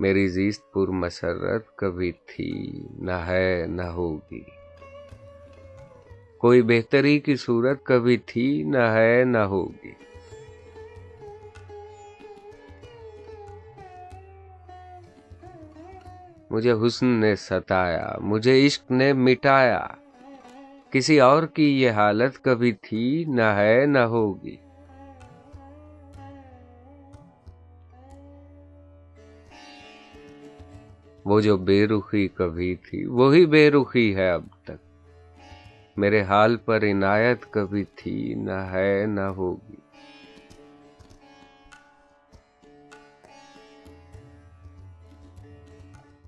میری زیست پر مسرت کبھی تھی، نہ ہے، نہ ہوگی۔ کوئی بہتری کی صورت کبھی تھی، نہ ہے، نہ ہوگی۔ مجھے حسن نے ستایا، مجھے عشق نے مٹایا۔ کسی اور کی یہ حالت کبھی تھی، نہ ہے، نہ ہوگی۔ وہ جو بے رخی کبھی تھی، وہی بے رخی ہے اب تک۔ میرے حال پر عنایت کبھی تھی، نہ ہے نہ ہوگی۔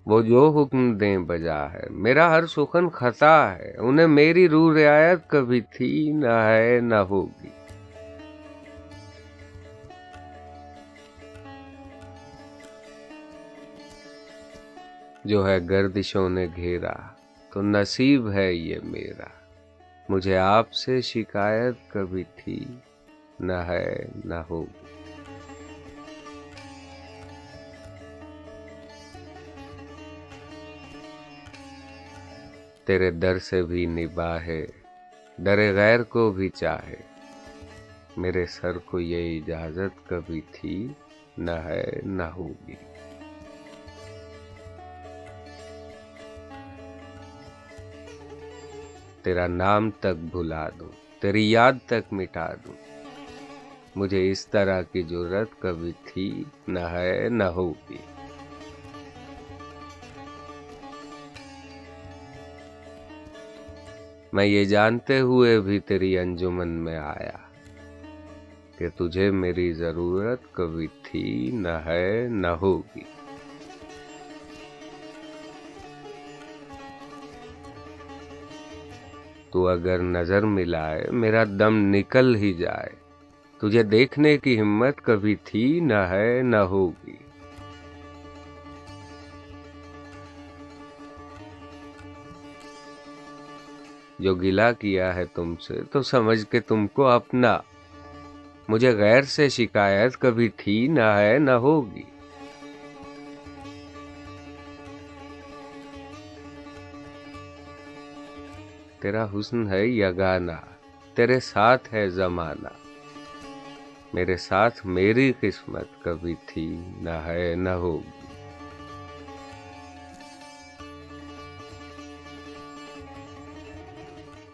وہ جو حکم دیں بجا ہے، میرا ہر سخن خطا ہے، انہیں میری روح رعایت کبھی تھی، نہ ہے نہ ہوگی۔ جو ہے گردشوں نے گھیرا، تو نصیب ہے یہ میرا۔ مجھے آپ سے شکایت کبھی تھی، نہ ہے، نہ ہوگی۔ تیرے در سے بھی نباہے، در غیر کو بھی چاہے۔ میرے سر کو یہ اجازت کبھی تھی، نہ ہے، نہ ہوگی۔ تیرا نام تک بھلا دوں، تیری یاد تک مٹا دوں۔ مجھے اس طرح کی ضرورت کبھی تھی نہ ہے نہ ہوگی۔ میں یہ جانتے ہوئے بھی تیری انجمن میں آیا کہ تجھے میری ضرورت کبھی تھی نہ ہے نہ ہوگی۔ تو اگر نظر ملائے، میرا دم نکل ہی جائے۔ تجھے دیکھنے کی ہمت کبھی تھی نہ ہے نہ ہوگی۔ جو گلا کیا ہے تم سے، تو سمجھ کے تم کو اپنا۔ مجھے غیر سے شکایت کبھی تھی نہ ہے نہ ہوگی۔ تیرا حسن ہے یگانا تیرے ساتھ ہے زمانہ۔ میرے ساتھ میری قسمت کبھی تھی نہ ہے نہ ہوگی۔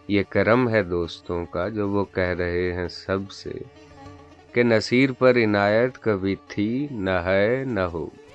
یہ کرم ہے دوستوں کا جو وہ کہہ رہے ہیں سب سے کہ نصیر پر عنایت کبھی تھی نہ ہے نہ ہوگی۔